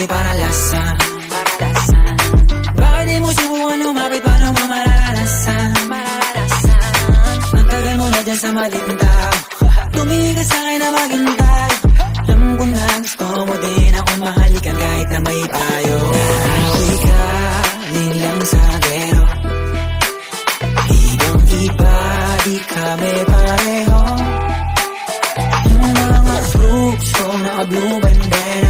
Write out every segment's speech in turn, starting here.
di para lasan Bakit di mo subukan lumapit paano mo mararanasan Ang tagal mo na dyan sa maling tao Tumingin ka sa akin na maghintay Alam ko na gusto mo din ako mahalikan kahit na may payo Ako'y galing lang sa gero Ibang iba, di kami pareho Yung mga fruits ko naka-blue bandera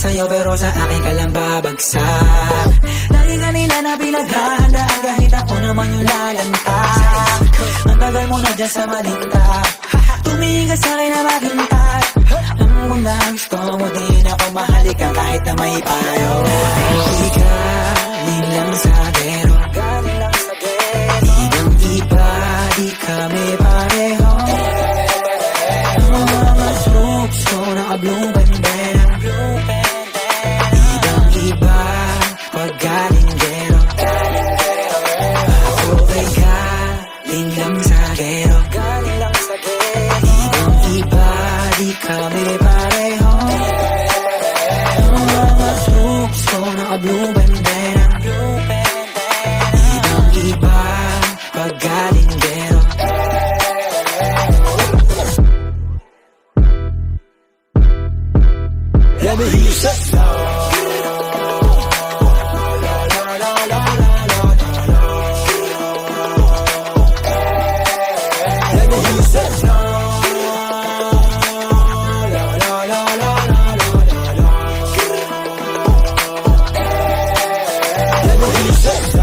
sa'yo pero sa akin ka lang babagsak. Lagi ka nila na pinaghahandaan kahit ako naman yung lalanta. Ang tagal mo na dyan sa malinta. Tumingin ka sa akin na maghintay. Alam mo na gusto mo din ako mahalikan kahit na may payo. Galing lang sa gero. Ibang iba, di kami pareho kami pareho. Ang mga troops ko naka-blue bandera Ibang iba, pag galing gero Let me hear Let me hear you say